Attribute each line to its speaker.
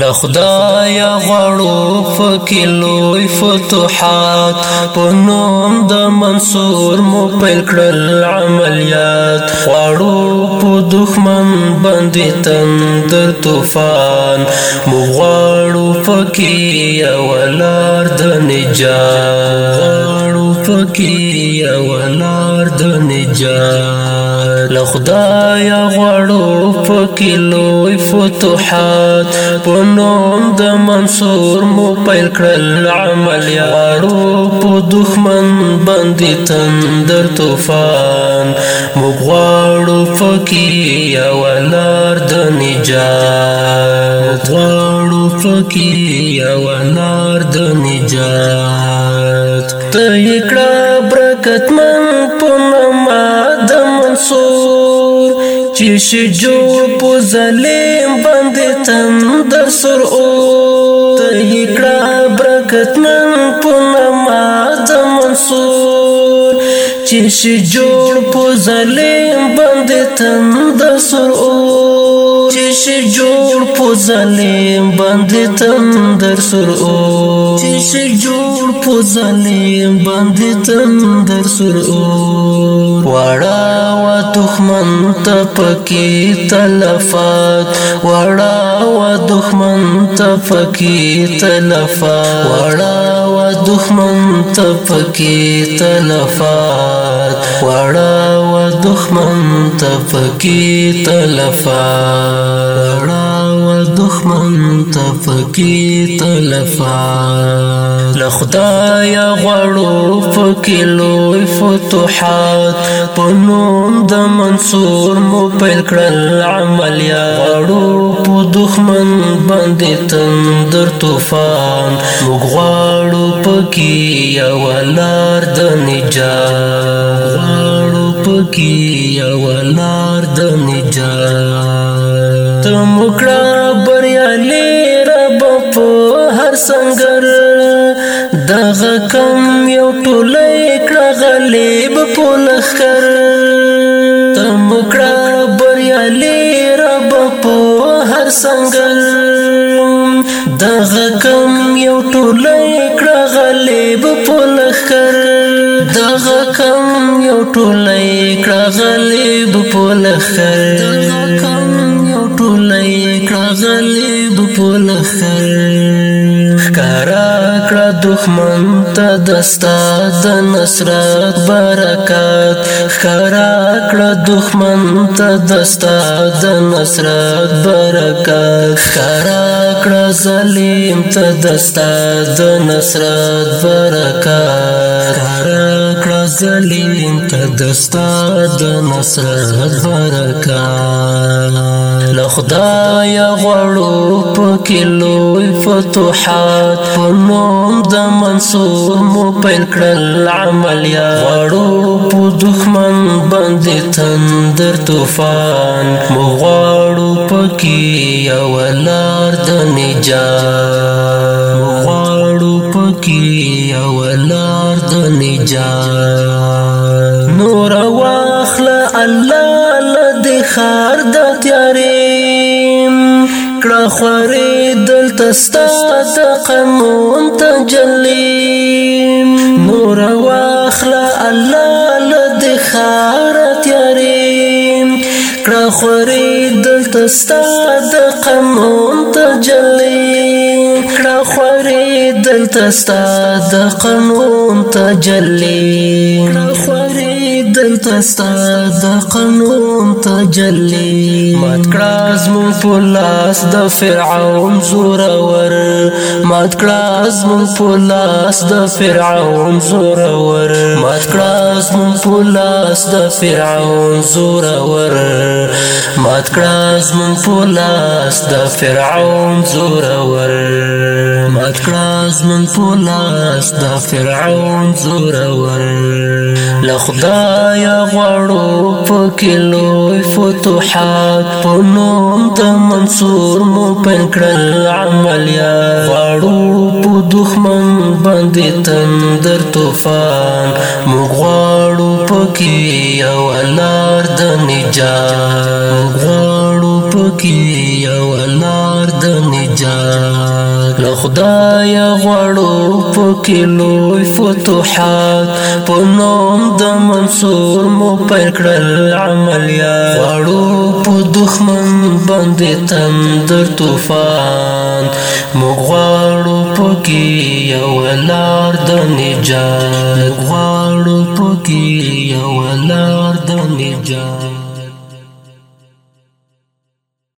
Speaker 1: له خدای غواړو فکر لوی فتوحات په نوم د منصور مو پیل کړل عملیات غواړو په دښمن باندې تندر طوفان مو غواړو فکر ولار د نجات غواړو فکر ولار د نجات لخدایا غړو پکې لوی فتوحات بنوم دا منصور مو پیل کړل عملیات بدوخ من باندې تندر توفان مو غړو پکې اولار د نجات غړو پکې اولار د نجات ته کړه برکت من بنوم منصور چې شجو په ظلم باندې تندر سر او ته کړه برکت نن په نماز منصور چې شجو په ظلم باندې تندر سر او چې شجو په ظلم باندې تندر سر او چې شجو په ظلم باندې تندر سر او وړه دخمن تپکی تلفات وڑا و دخمن تپکی تلفات وڑا و دخمن تپکی تلفات وڑا و دخمن تپکی تلفات دخمن تفکی تلفات لخدایا غړو پکې لوی فتوحات په نوم د منصور مو پیل کړل عملیات غړو په دخمن باندې تندر طوفان موږ غواړو پکې یو لار د نجات غواړو پکې یو لار د نجات ختم وکړه بریالي رب په هر سنگر دغه کم یو ټولې کړه غلیب په لخر تم وکړه بریالي رب په هر سنگر دغه کم یو ټولې کړه غلیب په لخر دغه کم یو ټولې کړه غلیب په لخر دغه کم ټولې کړغلې په لخر ښکارا کړه دښمن ته دستا د نصرت برکات ښکارا کړه دښمن ته دستا د نصرت برکات ښکارا کړه ظالم ته دستا د نصرت برکات ښکارا کړه ظالم ته دستا د نصرت برکات له خدای غړو په کلو فتوحات په نوم د منصور مو پیل کړل عملیات غړو په دښمن باندې تندر طوفان مو غړو په کې اولار د نجات مو غړو په کې اولار د نجات نور واخله الله له خار د تیارې خوري دل تستا تقمون قانون نور واخله الله له د خار تیارې کړه خوري دل تستا تقمون قانون تجلی کړه دل تستا تقمون د دلته ستا د قانون تجلی مات کړه زمو پولاس د فرعون زورور مات کړه زمو پولاس د فرعون زورور مات کړه زمو پولاس د فرعون زورور مات کړه زمو پولاس د فرعون زورور مات کړه زمو پولاس د فرعون زورور لخدایا غواړو په کلو فتوحات په نوم ته منصور مو پنکړل عملیات غواړو په دښمن باندې تندر طوفان مو غواړو په کې یو لار د نجات غواړو په کې یو لار د نجات له خدای غواړو پکې لوی فتوحات په نوم د منصور مو پیل کړل عملیات غواړو په دښمن باندې تندر طوفان مو غواړو پکې یو لار د نجات غواړو پکې یو لار د نجات